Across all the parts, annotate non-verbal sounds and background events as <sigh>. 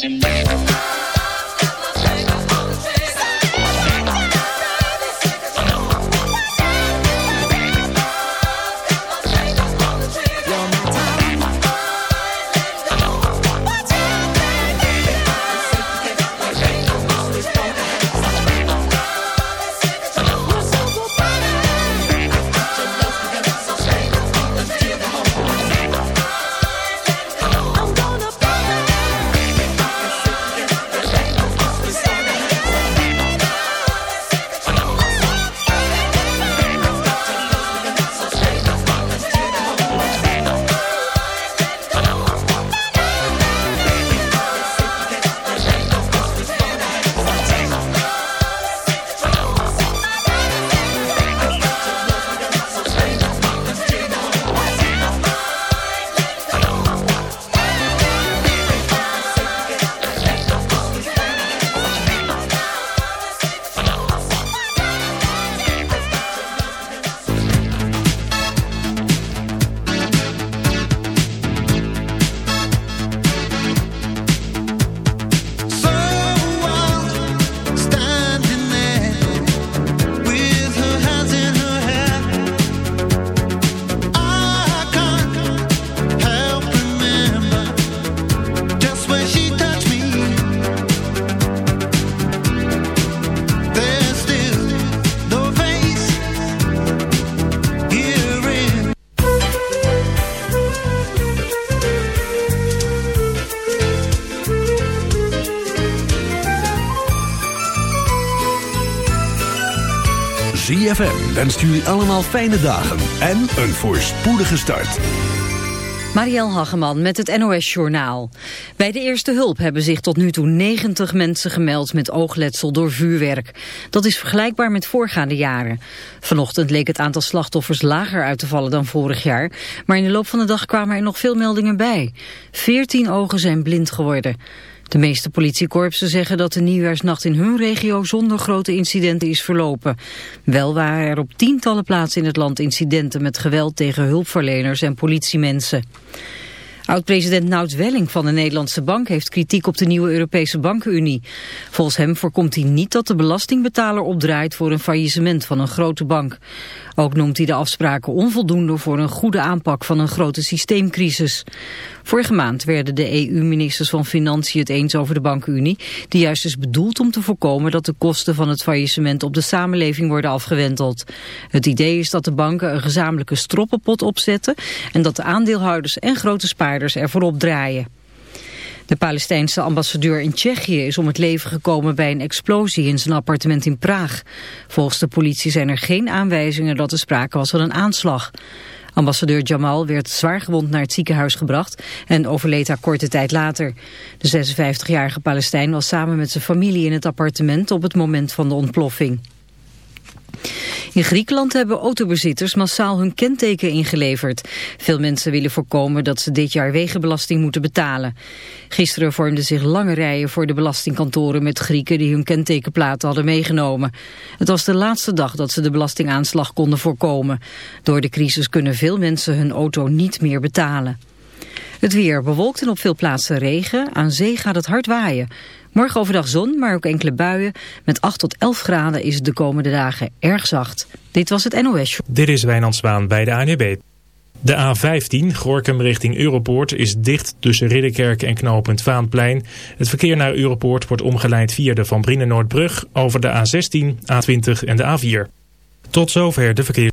Simple. ZFM wenst jullie allemaal fijne dagen en een voorspoedige start. Marielle Hageman met het NOS Journaal. Bij de eerste hulp hebben zich tot nu toe 90 mensen gemeld met oogletsel door vuurwerk. Dat is vergelijkbaar met voorgaande jaren. Vanochtend leek het aantal slachtoffers lager uit te vallen dan vorig jaar. Maar in de loop van de dag kwamen er nog veel meldingen bij. 14 ogen zijn blind geworden. De meeste politiekorpsen zeggen dat de nieuwjaarsnacht in hun regio zonder grote incidenten is verlopen. Wel waren er op tientallen plaatsen in het land incidenten met geweld tegen hulpverleners en politiemensen. Oud-president Nout Welling van de Nederlandse Bank heeft kritiek op de nieuwe Europese Bankenunie. Volgens hem voorkomt hij niet dat de belastingbetaler opdraait voor een faillissement van een grote bank. Ook noemt hij de afspraken onvoldoende voor een goede aanpak van een grote systeemcrisis. Vorige maand werden de EU-ministers van Financiën het eens over de bankenunie, die juist is bedoeld om te voorkomen dat de kosten van het faillissement op de samenleving worden afgewenteld. Het idee is dat de banken een gezamenlijke stroppenpot opzetten en dat de aandeelhouders en grote spaarders ervoor opdraaien. De Palestijnse ambassadeur in Tsjechië is om het leven gekomen bij een explosie in zijn appartement in Praag. Volgens de politie zijn er geen aanwijzingen dat er sprake was van een aanslag. Ambassadeur Jamal werd zwaargewond naar het ziekenhuis gebracht en overleed haar korte tijd later. De 56-jarige Palestijn was samen met zijn familie in het appartement op het moment van de ontploffing. In Griekenland hebben autobezitters massaal hun kenteken ingeleverd. Veel mensen willen voorkomen dat ze dit jaar wegenbelasting moeten betalen. Gisteren vormden zich lange rijen voor de belastingkantoren met Grieken die hun kentekenplaten hadden meegenomen. Het was de laatste dag dat ze de belastingaanslag konden voorkomen. Door de crisis kunnen veel mensen hun auto niet meer betalen. Het weer bewolkt en op veel plaatsen regen. Aan zee gaat het hard waaien. Morgen overdag zon, maar ook enkele buien. Met 8 tot 11 graden is het de komende dagen erg zacht. Dit was het NOS Dit is Wijnand bij de ANB. De A15, Gorkum richting Europoort, is dicht tussen Ridderkerk en knooppunt Vaanplein. Het verkeer naar Europoort wordt omgeleid via de Van Brienen Noordbrug over de A16, A20 en de A4. Tot zover de verkeer.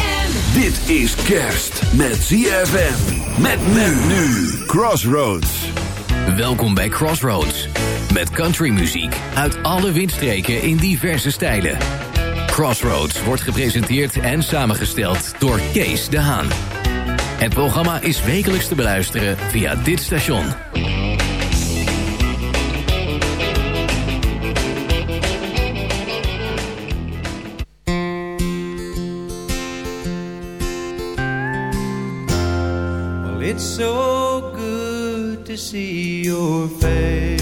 Dit is kerst met ZFM. Met men nu. Crossroads. Welkom bij Crossroads. Met countrymuziek uit alle windstreken in diverse stijlen. Crossroads wordt gepresenteerd en samengesteld door Kees de Haan. Het programma is wekelijks te beluisteren via dit station. So good to see your face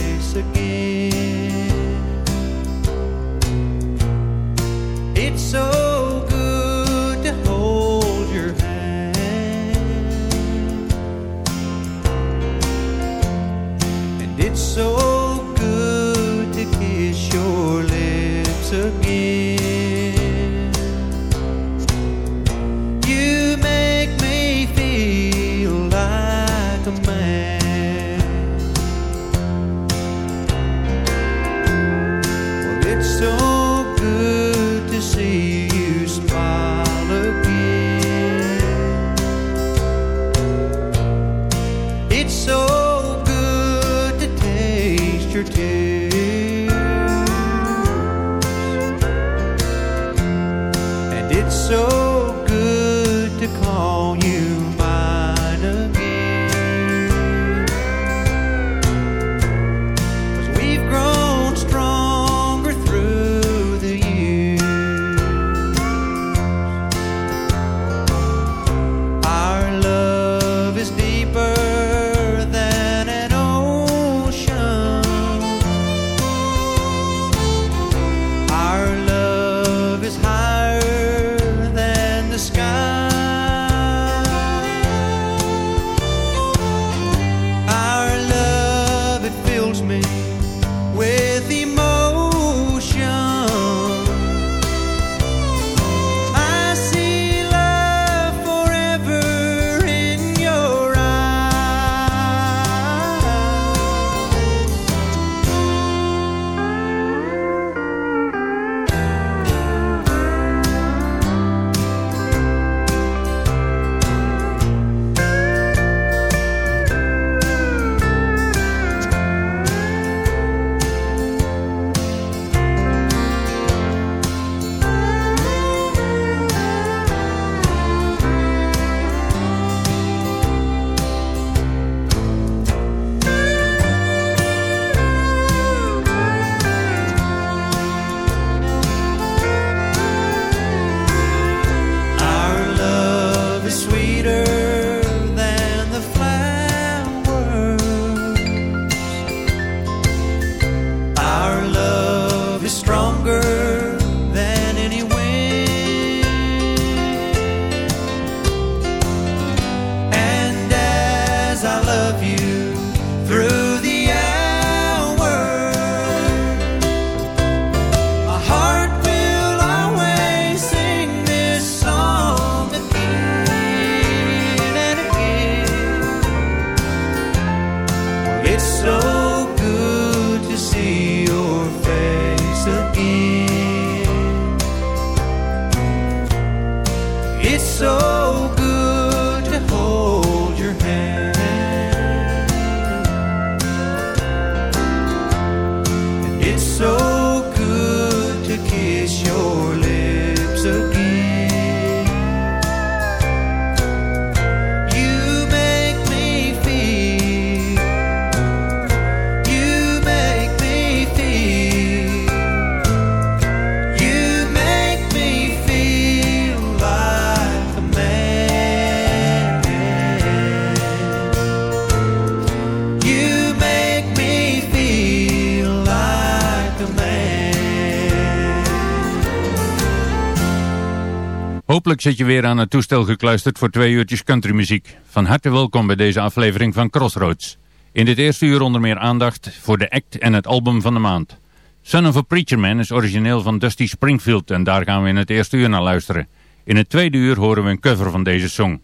Hopelijk zit je weer aan het toestel gekluisterd voor twee uurtjes countrymuziek. Van harte welkom bij deze aflevering van Crossroads. In dit eerste uur onder meer aandacht voor de act en het album van de maand. Son of a Preacher Man is origineel van Dusty Springfield en daar gaan we in het eerste uur naar luisteren. In het tweede uur horen we een cover van deze song.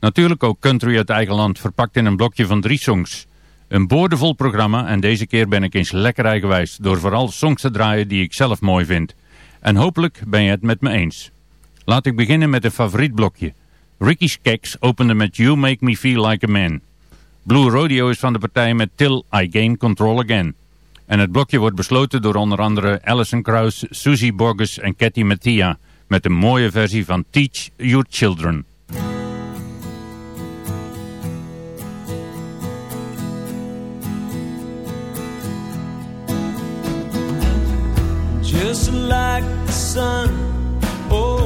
Natuurlijk ook country uit eigen land, verpakt in een blokje van drie songs. Een boordevol programma en deze keer ben ik eens lekker eigenwijs... door vooral songs te draaien die ik zelf mooi vind. En hopelijk ben je het met me eens. Laat ik beginnen met een favoriet blokje. Ricky's Keks opende met You Make Me Feel Like a Man. Blue Rodeo is van de partij met Till I Gain Control Again. En het blokje wordt besloten door onder andere Alison Krauss, Susie Borges en Cathy Mattia... met een mooie versie van Teach Your Children. just like the sun over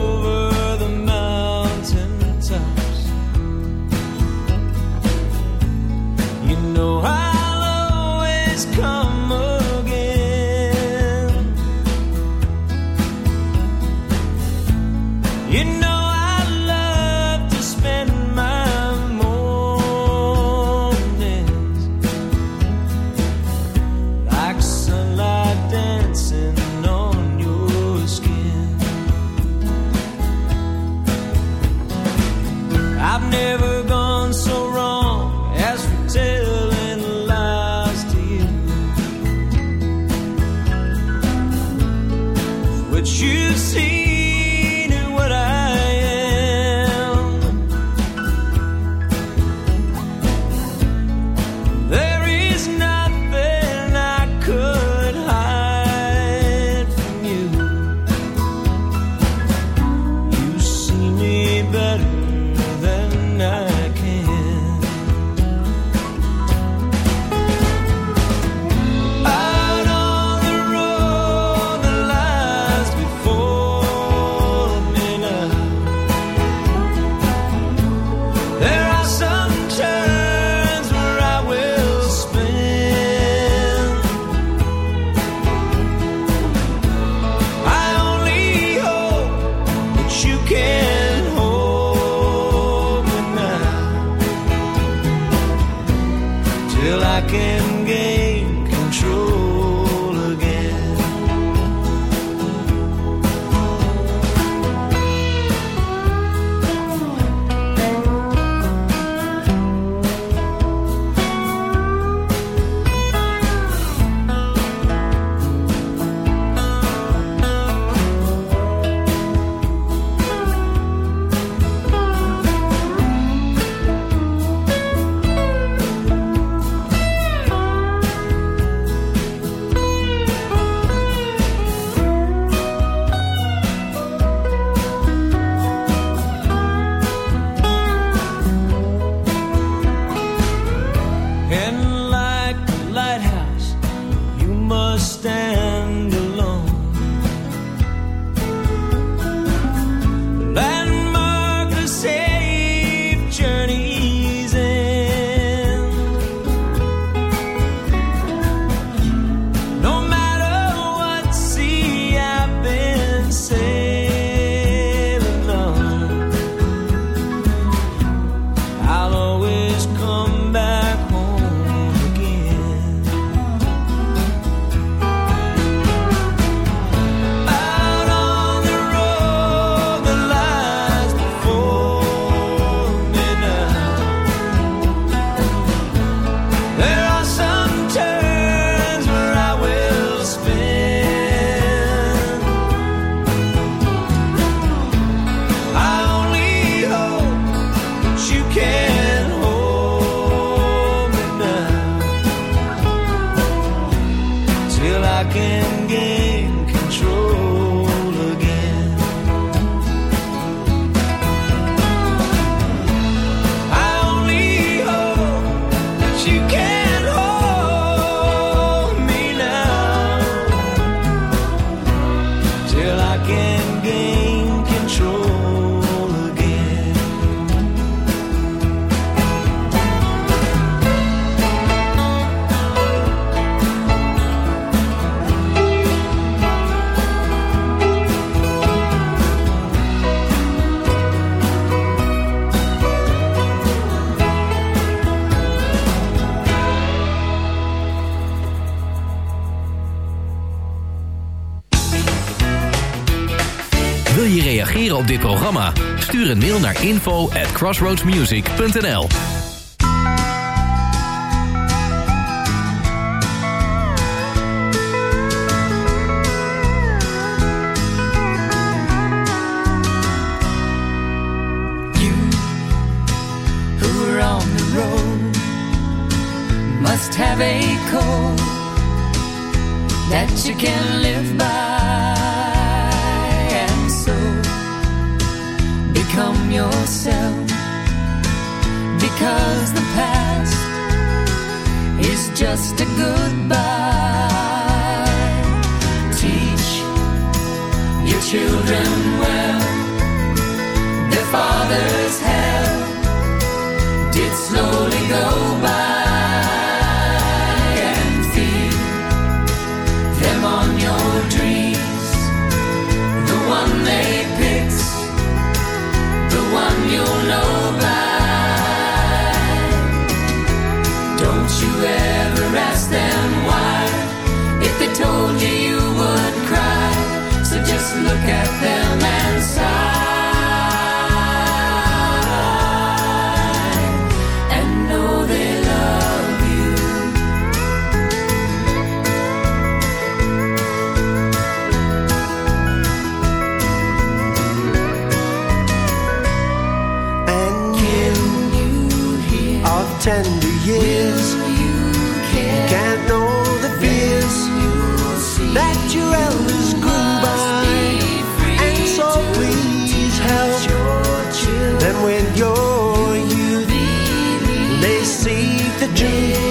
know I'll je reageren op dit programma? Stuur een mail naar info at crossroadsmusic.nl Have a code that you can live by. blame yourself because the past is just a goodbye. Teach your children well, their father's June.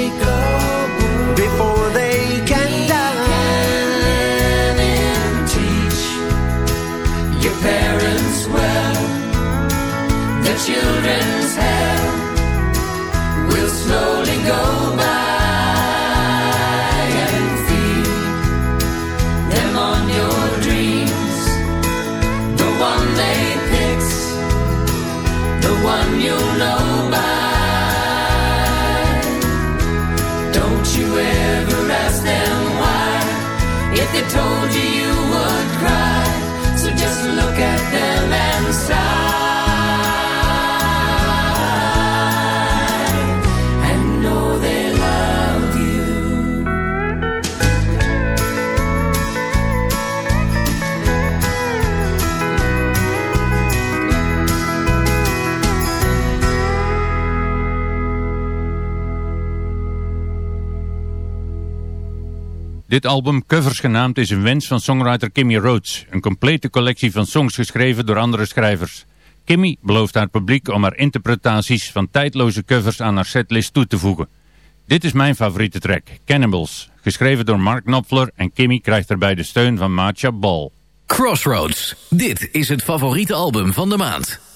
Dit album, Covers genaamd, is een wens van songwriter Kimmy Rhodes. Een complete collectie van songs geschreven door andere schrijvers. Kimmy belooft haar publiek om haar interpretaties van tijdloze covers aan haar setlist toe te voegen. Dit is mijn favoriete track, Cannibals. Geschreven door Mark Knopfler en Kimmy krijgt erbij de steun van Macha Ball. Crossroads, dit is het favoriete album van de maand.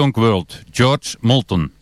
Tonk World, George Moulton.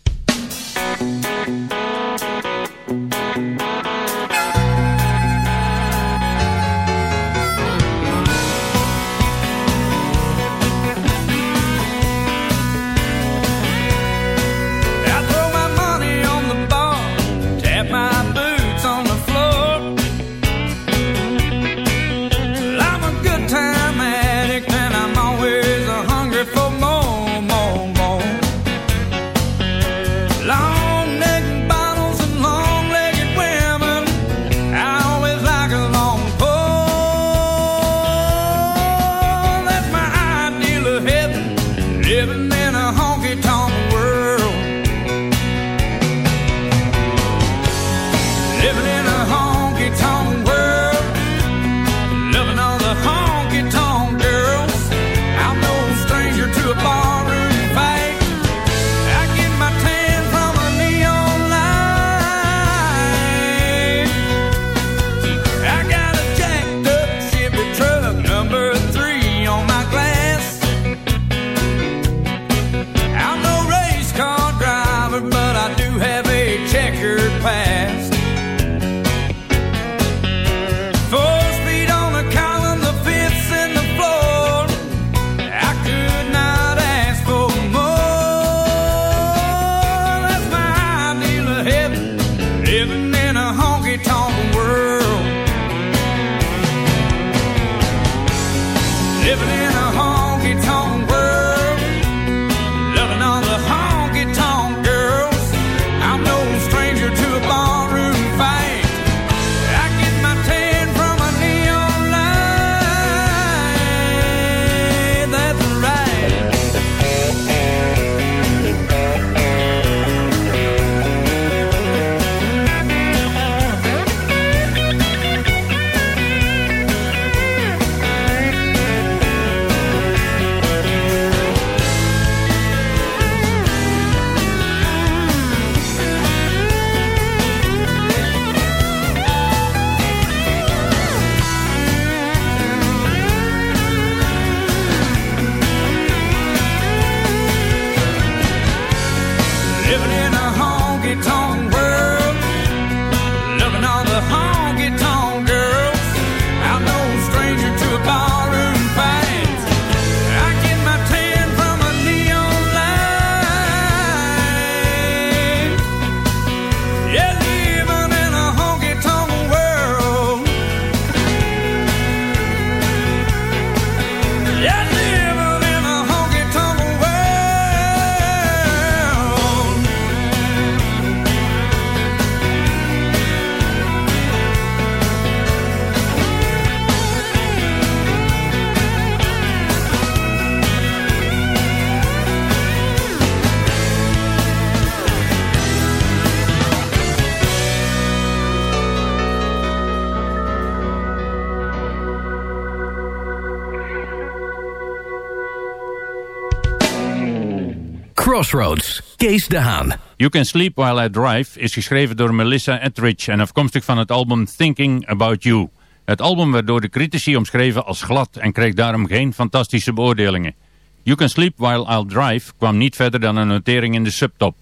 Crossroads, Kees de Haan. You Can Sleep While I Drive is geschreven door Melissa Etheridge en afkomstig van het album Thinking About You. Het album werd door de critici omschreven als glad en kreeg daarom geen fantastische beoordelingen. You Can Sleep While I'll Drive kwam niet verder dan een notering in de subtop.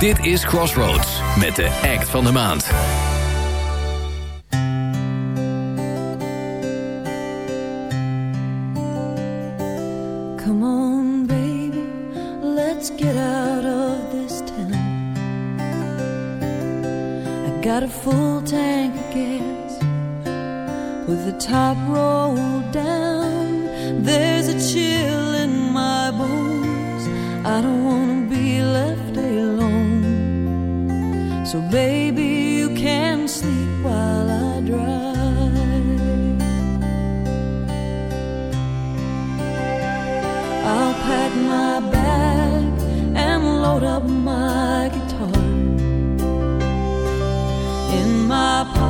Dit is Crossroads met de act van de maand. Got a full tank of gas with the top rolled down. There's a chill in my bones. I don't wanna be left alone. So, baby, you can sleep while I drive. I'll pack my bag and load up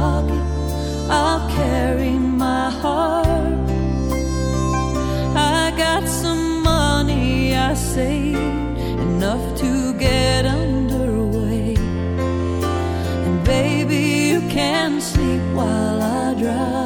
pocket, I'll carry my heart. I got some money I saved, enough to get underway. And baby, you can sleep while I drive.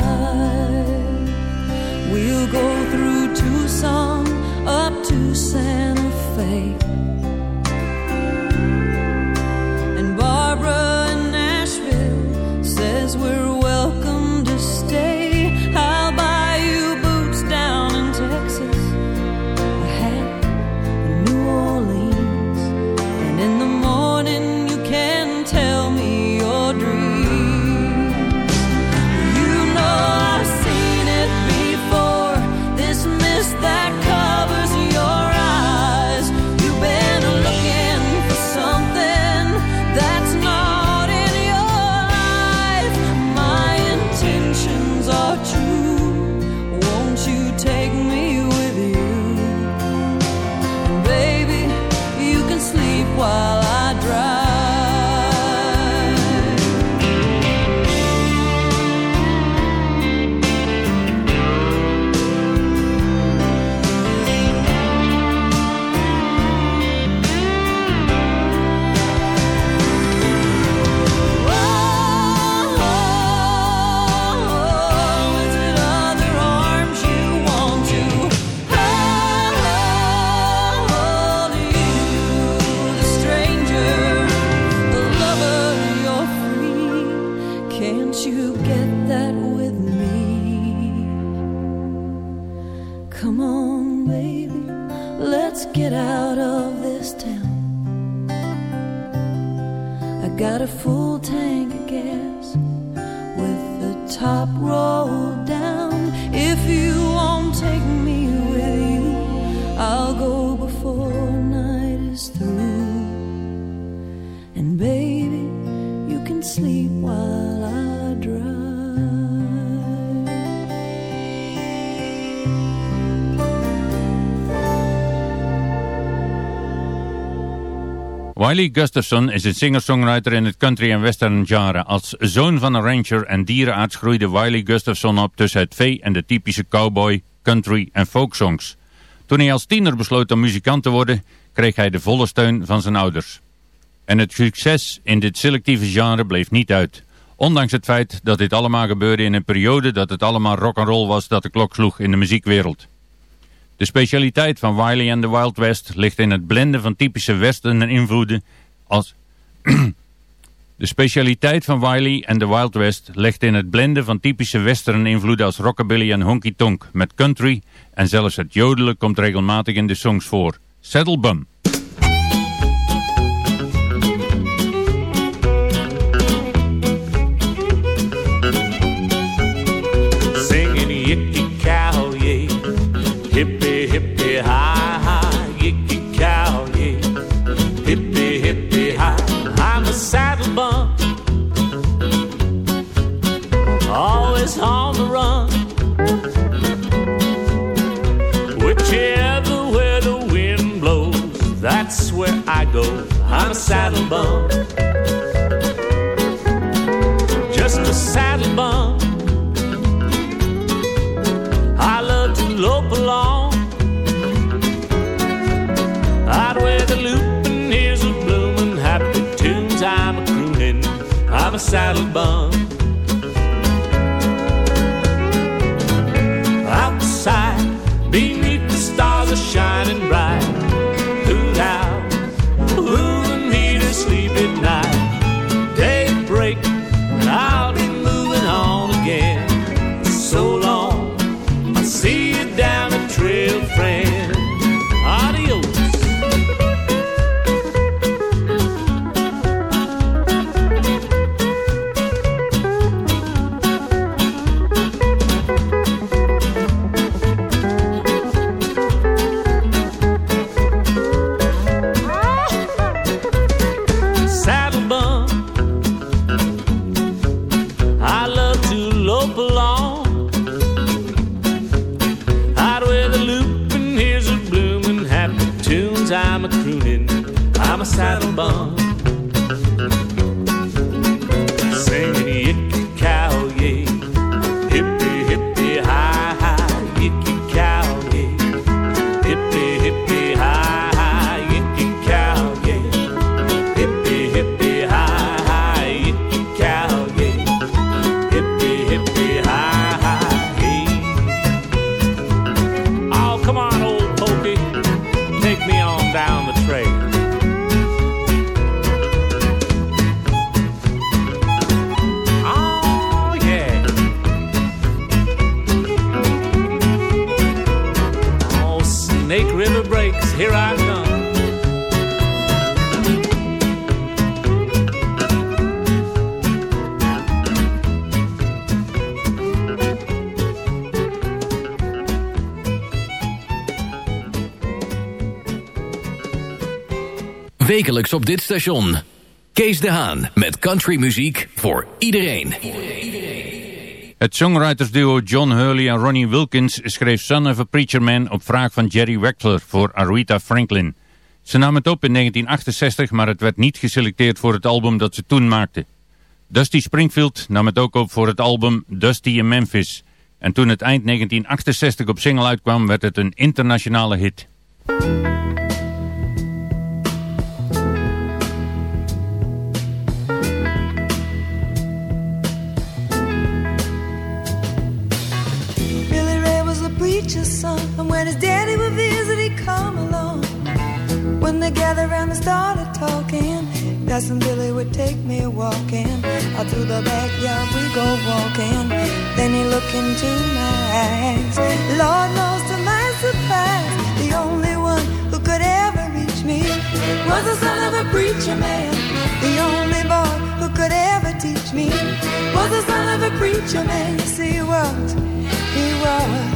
Wiley Gustafson is een singer-songwriter in het country- en western genre. Als zoon van een rancher en dierenarts groeide Wiley Gustafson op tussen het vee en de typische cowboy, country en folksongs. Toen hij als tiener besloot om muzikant te worden, kreeg hij de volle steun van zijn ouders. En het succes in dit selectieve genre bleef niet uit. Ondanks het feit dat dit allemaal gebeurde in een periode dat het allemaal rock'n'roll was dat de klok sloeg in de muziekwereld. De specialiteit van Wiley and the Wild West ligt in het blenden van typische western invloeden als... <clears throat> De specialiteit van Wiley and the Wild West ligt in het blenden van typische western invloeden als rockabilly en honky tonk met country en zelfs het jodelen komt regelmatig in de songs voor. Saddle always on the run. Whichever way the wind blows, that's where I go. I'm a saddle bum, just a saddle bum. I love to lope along I'd wear the loop and ears are blooming, happy tunes I'm a croonin'. I'm a saddle bum. Down the trail. Wekelijks op dit station. Kees de Haan met countrymuziek voor iedereen. Het songwritersduo John Hurley en Ronnie Wilkins schreef Son of a Preacher Man op vraag van Jerry Wexler voor Aretha Franklin. Ze nam het op in 1968, maar het werd niet geselecteerd voor het album dat ze toen maakte. Dusty Springfield nam het ook op voor het album Dusty in Memphis. En toen het eind 1968 op single uitkwam, werd het een internationale hit. Around and started talking, Cousin Billy would take me walking. Out through the backyard we go walking. Then he looked into my eyes. Lord knows to my surprise, the only one who could ever reach me was the son of a preacher man. The only boy who could ever teach me was the son of a preacher man. Yes, he was. He was.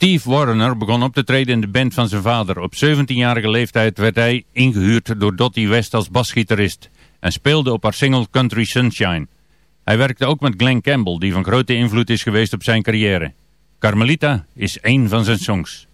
Steve Warner begon op te treden in de band van zijn vader. Op 17-jarige leeftijd werd hij ingehuurd door Dottie West als basgitarist en speelde op haar single Country Sunshine. Hij werkte ook met Glenn Campbell, die van grote invloed is geweest op zijn carrière. Carmelita is één van zijn songs.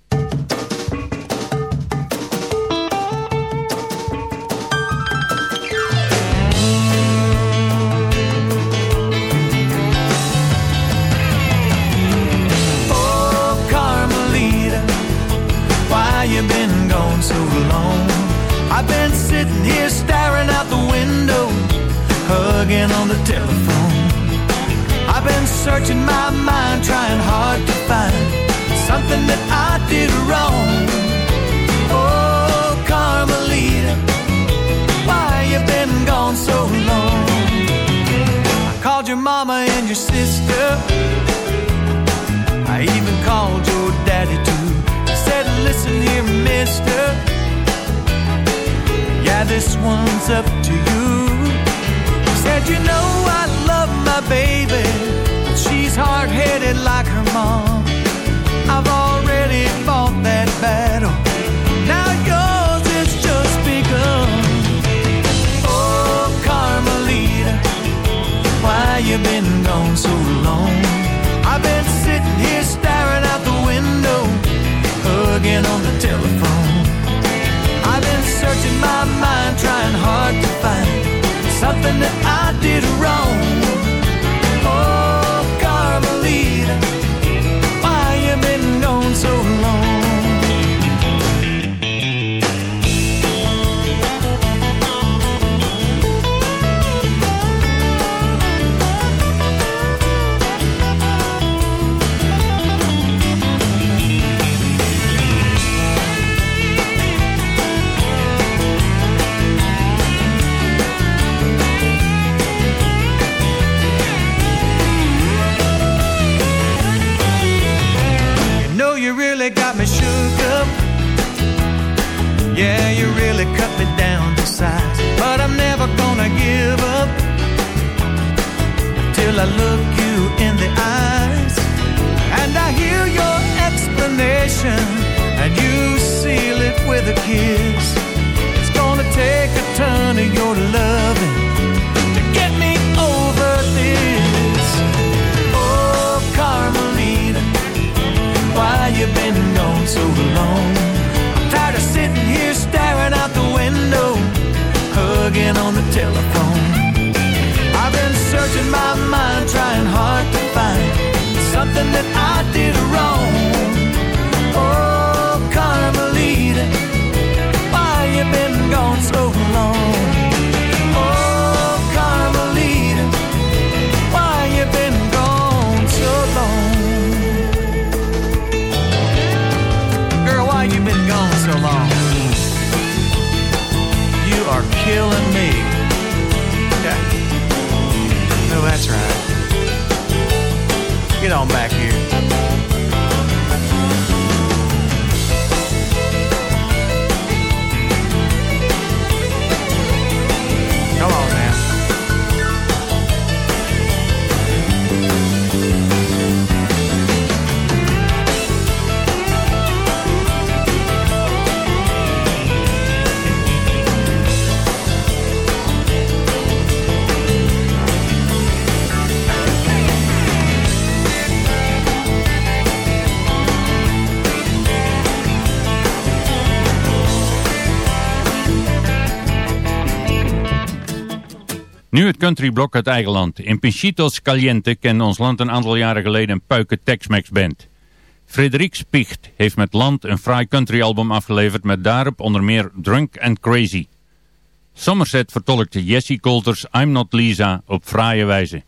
One's up to you. Said, you know I love my baby, but she's hard-headed like her mom. Look you in the eyes. And I hear your explanation, and you seal it with a kiss. It's gonna take a ton of your loving to get me over this. Oh, Carmelita why you been gone so long? I'm tired of sitting here staring out the window, hugging on the telephone. I've been searching my mind, trying hard to find something that I did wrong. Nu het countryblok het eigen land. In Pinchitos Caliente kende ons land een aantal jaren geleden een puiken Tex-Mex band. Frederik Spicht heeft met Land een fraai countryalbum afgeleverd met daarop onder meer Drunk and Crazy. Somerset vertolkte Jesse Coulter's I'm Not Lisa op fraaie wijze.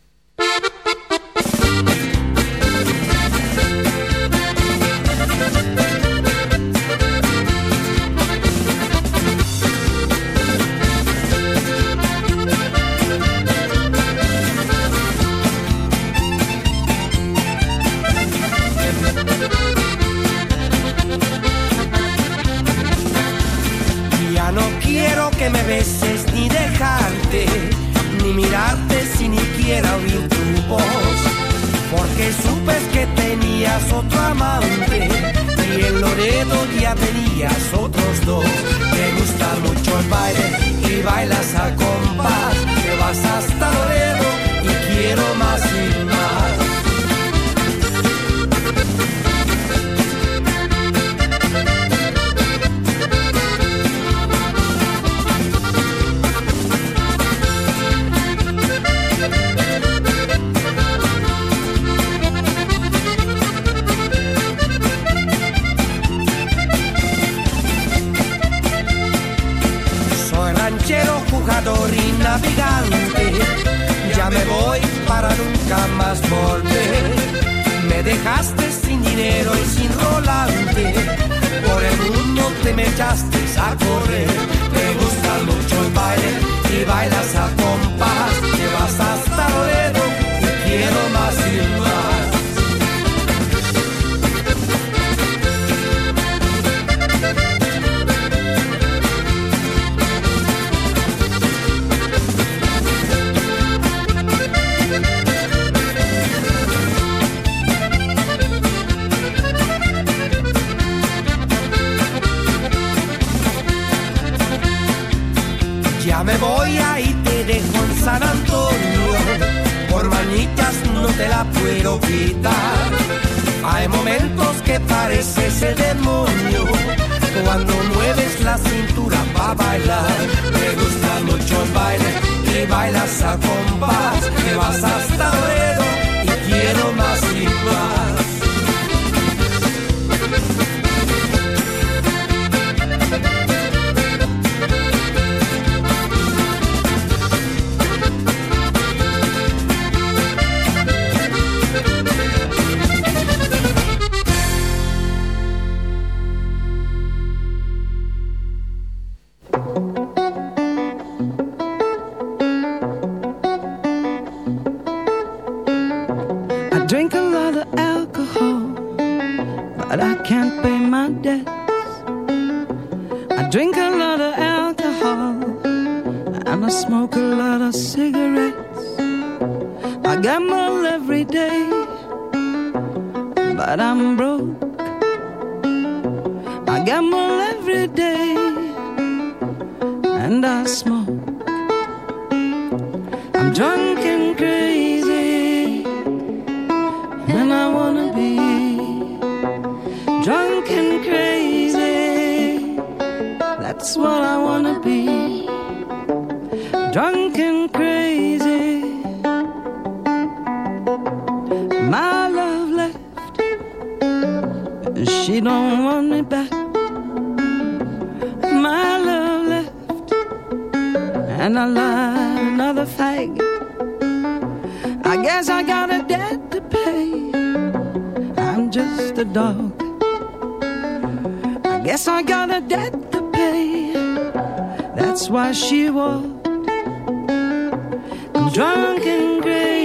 drunk and crazy. My love left, she don't want me back. My love left, and I love another fag. I guess I got a debt to pay. I'm just a dog. I guess I got a debt to pay. That's why she walks drunk and gray.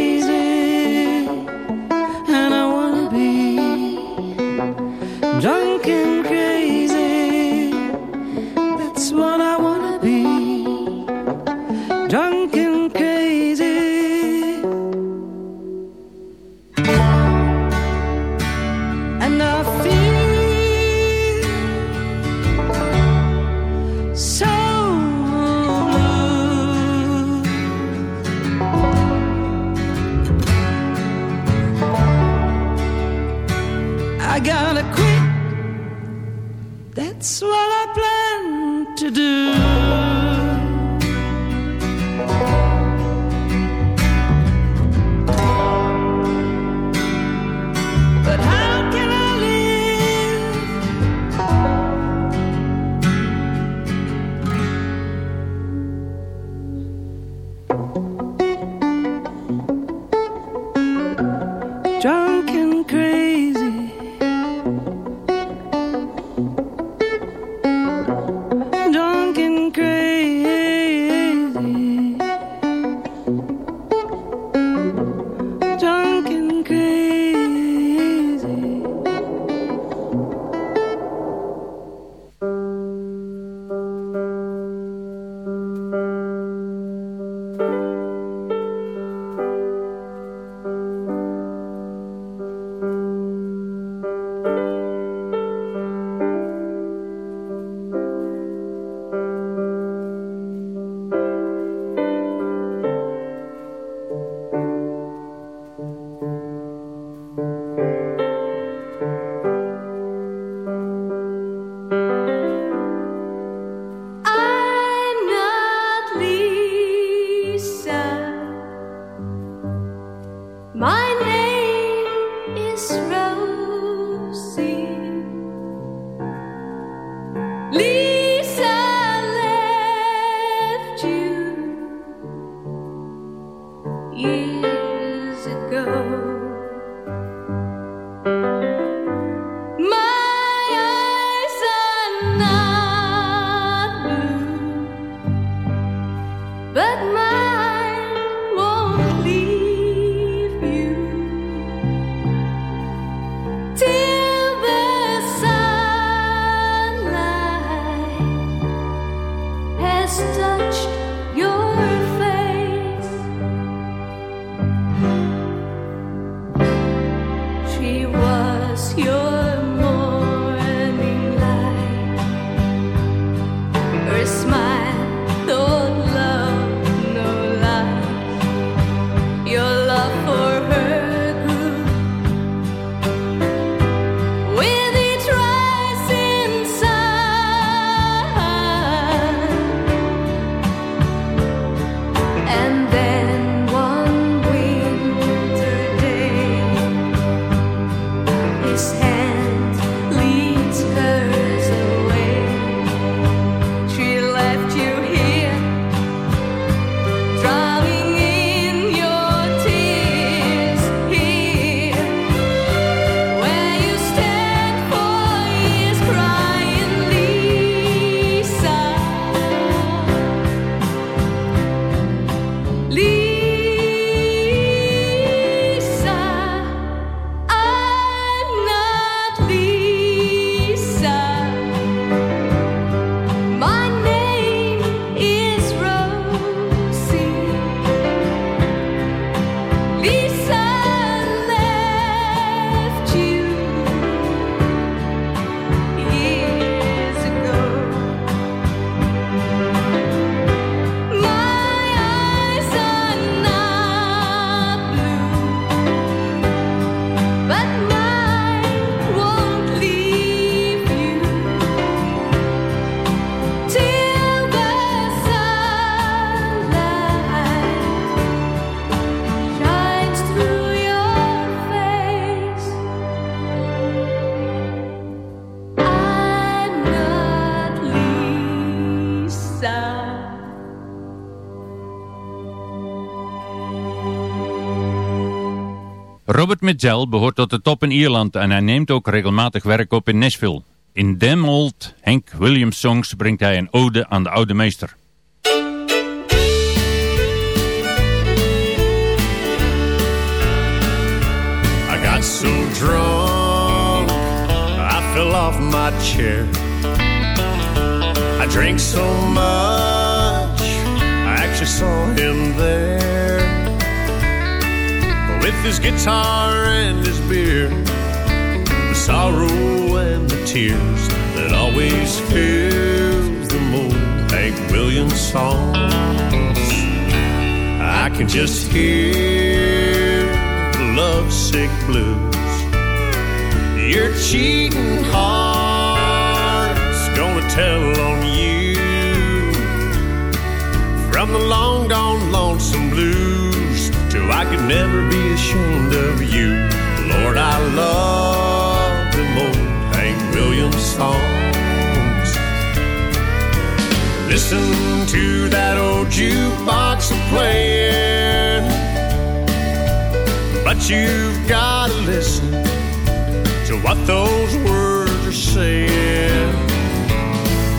Robert Mitchell behoort tot de top in Ierland en hij neemt ook regelmatig werk op in Nashville. In Them Old Hank Williams songs brengt hij een ode aan de oude meester. I got so drunk, I fell off my chair. I so much, I actually saw him there. With his guitar and his beer, the sorrow and the tears that always fills the old Hank Williams songs. I can just hear the lovesick blues. Your cheating heart's gonna tell on you from the long gone lonesome blues till I could never be ashamed of you. Lord, I love them old Hank Williams songs. Listen to that old jukebox playing, but you've got to listen to what those words are saying.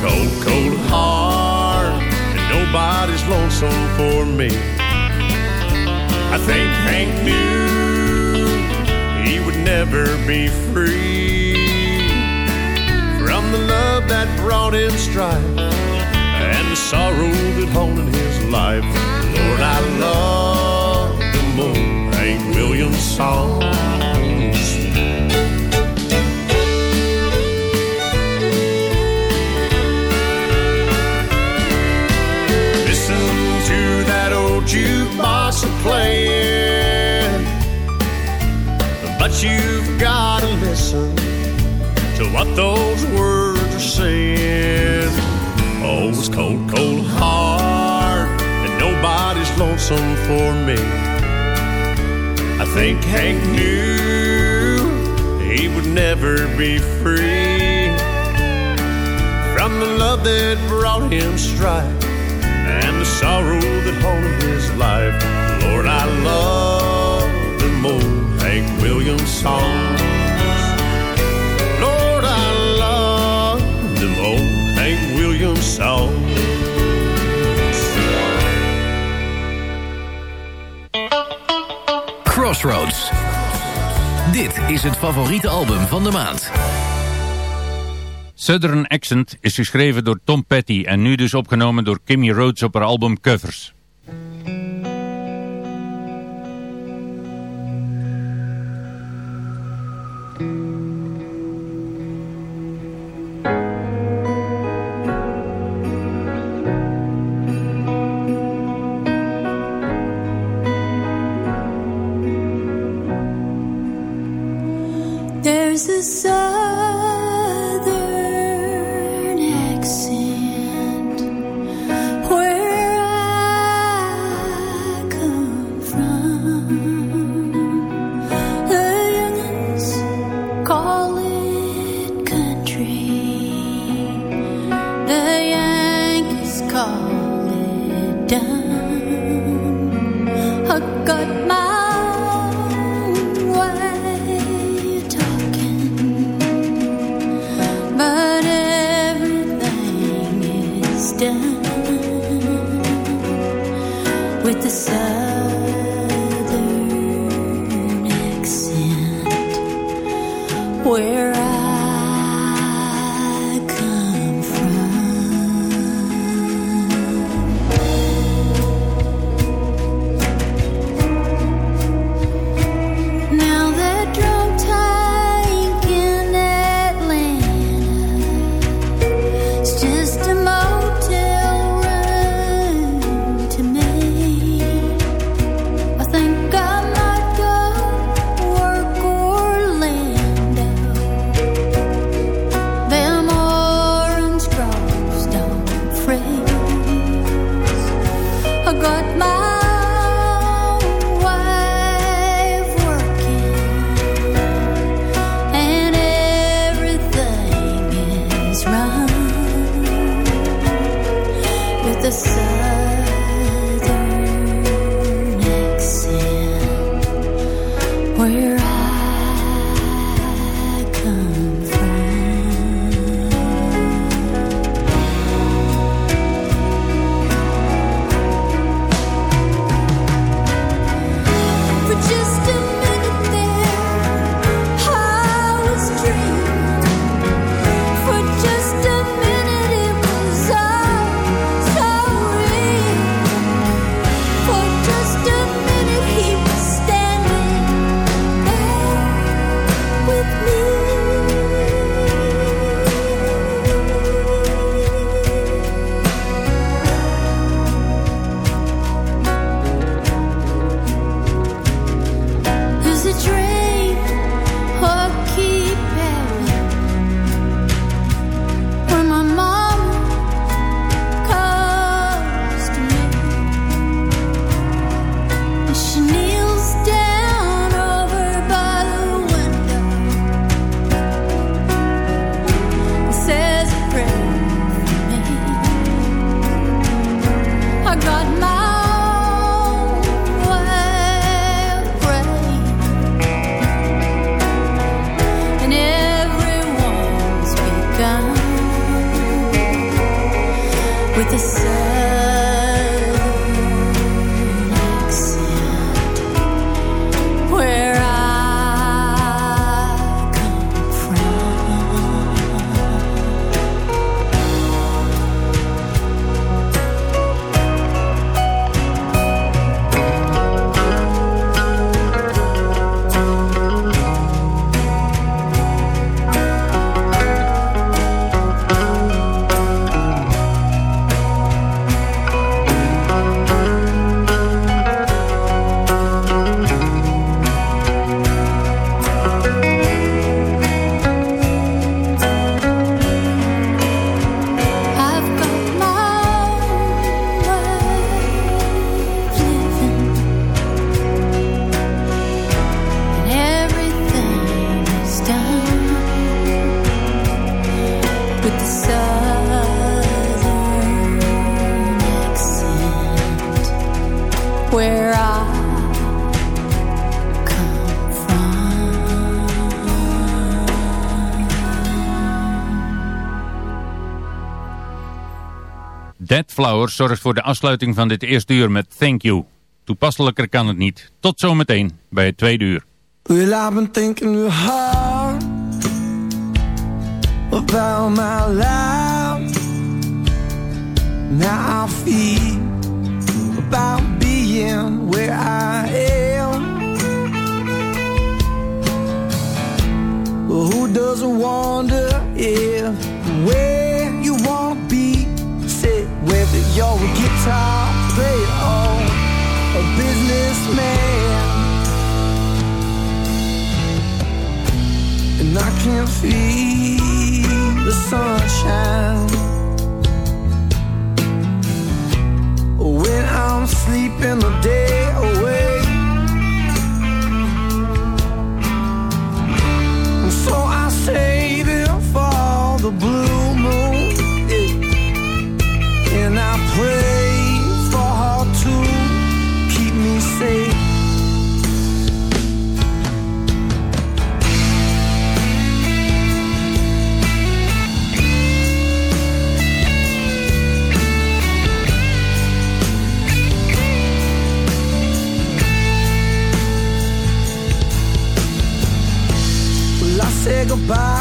Cold, cold heart, and nobody's lonesome for me. I think Hank knew he would never be free from the love that brought him strife and the sorrow that haunted his life. Lord, I love the old Hank Williams songs. Playing, but you've got to listen to what those words are saying. Oh, it's cold, cold heart, and nobody's lonesome for me. I think Hank knew he would never be free from the love that brought him strife and the sorrow that haunted his life. Lord, I love the old Hank Williams songs. Lord, I love the old Hank Williams songs. Crossroads. Dit is het favoriete album van de maand. Southern Accent is geschreven door Tom Petty en nu dus opgenomen door Kimmy Rhodes op haar album Covers. Where Dead Flowers zorgt voor de afsluiting van dit eerste uur met Thank You. Toepasselijker kan het niet. Tot zometeen bij het tweede uur. Well, I've been thinking hard about my life. Now I feel about being where I am. Well, who doesn't wonder if where you're a guitar player or a businessman. and I can't feel goodbye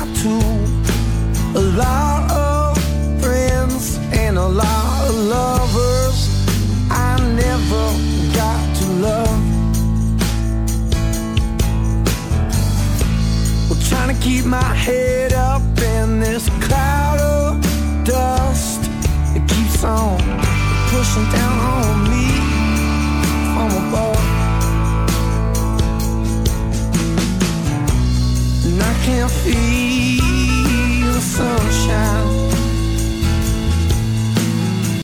shine.